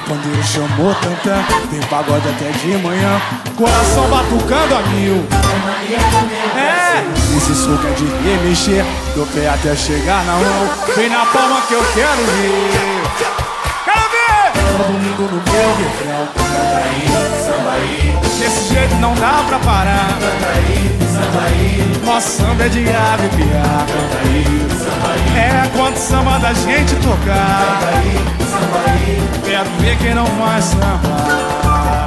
pandeiro chamou tantã, tem pagode até de manhã. Coração batucando a mil. É, esse suco é de remexer, do pé até chegar na mão. Vem na palma que eu quero ver. Pra parar. Samba aí. Nosso samba é de arrepiar. Canta aí, samba aí. É quanto samba da gente tocar. Samba. Quero ver quem não vai sambar.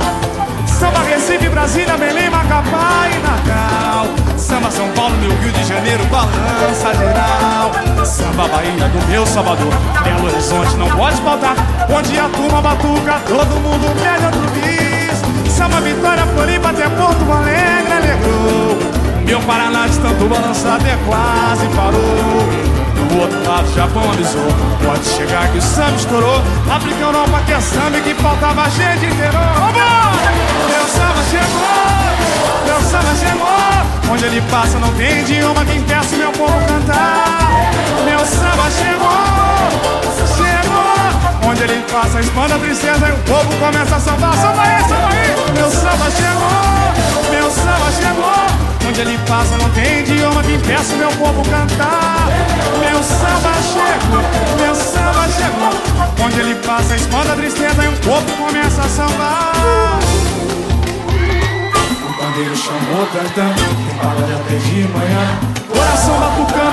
Samba Recife, Brasília, Belém, Macapá e Natal Samba São Paulo, meu Rio de Janeiro, balança geral Samba Bahia do meu Salvador, Belo Horizonte não pode faltar Onde a turma batuca, todo mundo pede outro bis Samba Vitória, Floripa até Porto Alegre alegrou Meu Paraná de tanto balançar até quase parou. Do outro lado, o Japão avisou. Pode chegar que o samba estourou. África, Europa, que é samba que faltava gente inteiro Vambora! Meu samba chegou! Meu samba chegou! Onde ele passa não tem idioma Quem peça meu povo cantar. Meu samba chegou passa espanta a tristeza E o povo começa a sambar. Samba aí, samba aí. Meu samba chegou Meu samba chegou. Onde ele passa não tem idioma que impeça o meu povo cantar. Meu samba chegou, meu samba chegou. Onde ele passa espanta a tristeza e o povo começa a sambar. O pandeiro chamou cantando, tem pagode até de manhã. Coração batucando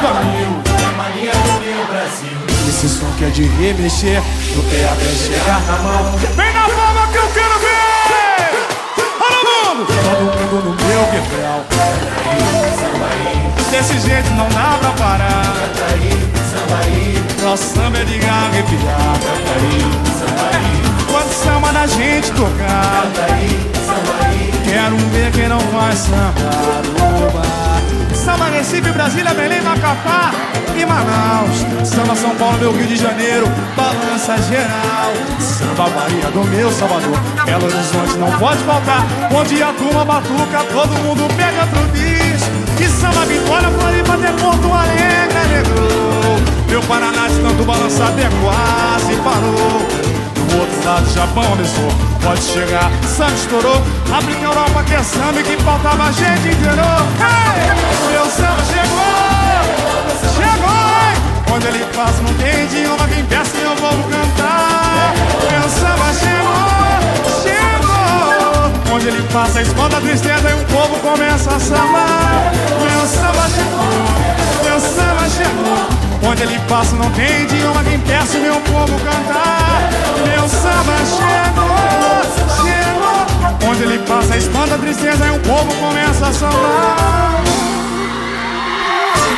de remexer, do pé até chegar na mão Vem na palma que eu quero ver! Todo mundo! Todo mundo no meu quebrão Desse jeito não dá pra parar. Nosso samba é de arrepiar Quando samba da gente tocar? Quero ver quem não vai sambar Recife, Brasília, Belém, Macapá e Manaus. Samba São Paulo, meu Rio de Janeiro Balança geral. Samba Bahia do meu Salvador Belo Horizonte não pode faltar. Onde a turma batuca Todo mundo pega outro bis. Que samba vitória, Floripa até Porto Alegre alegrou. Meu Paraná de tanto balançar até quase parou. Do outro lado, Japão avisou Pode chegar, samba estourou. África, Europa, que é samba e que faltava gente inteiro Passa esconda a tristeza E o povo começa a sambar Meu samba chegou Meu samba chegou. Onde ele passa não tem idioma Quem peça meu povo cantar. Meu samba chegou, chegou. Onde ele passa espanta a tristeza E o povo começa a sambar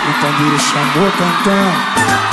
O pandeiro chamou cantando